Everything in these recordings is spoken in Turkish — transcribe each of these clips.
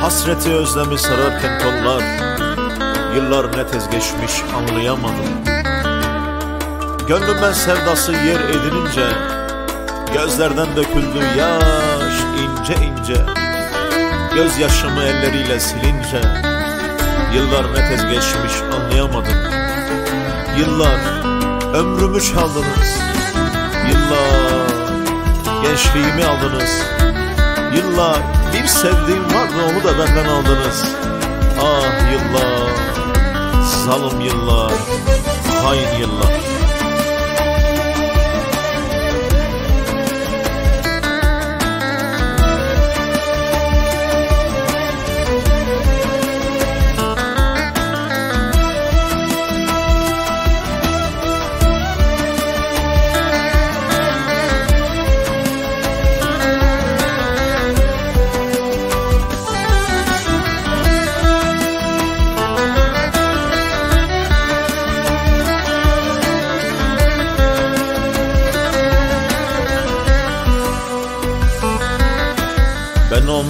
Hasreti özlemi sararken kollar. Yıllar ne tez geçmiş anlayamadım. Gönlüme sevdası yer edinince Gözlerden döküldü yaş ince ince. Gözyaşımı elleriyle silince Yıllar ne tez geçmiş anlayamadım. Yıllar ömrümü çaldınız Yıllar gençliğimi aldınız Yıllar bir sevdiğim vardı onu da benden aldınız. Ah yıllar Zalim yıllar Hain yıllar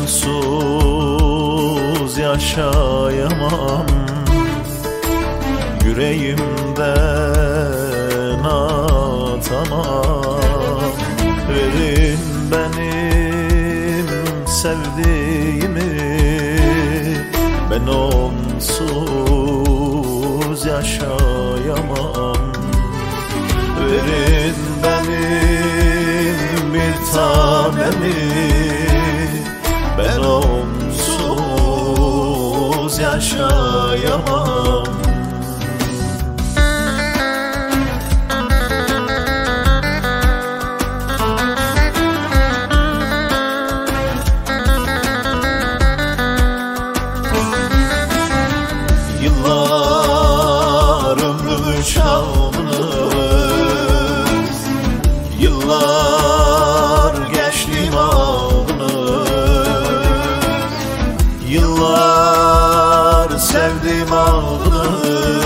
onsuz yaşayamam. Yüreğimden atamam. Verin benim sevdiğimi. Ben onsuz yaşayamam. Verin benim bir tanemi onsuz yaşayamam. Yıllar ömrümü çaldınız Yıllar sevdim aldınız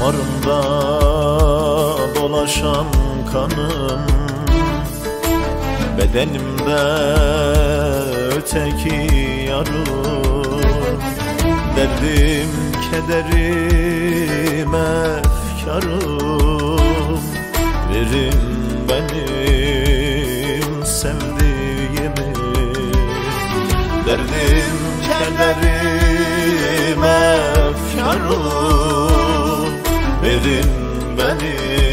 Damarımda dolaşan kanım. Bedenimde öteki yarım Derdim, kederim, efkarım. Verin benim sevdiğimi. Derdim, kederim, efkarım Verin benim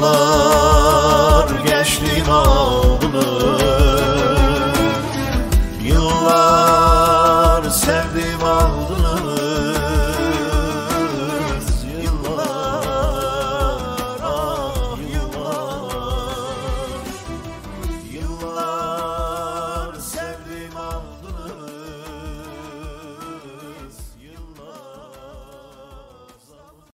Yıllar gençliğimi aldınız Yıllar sevdim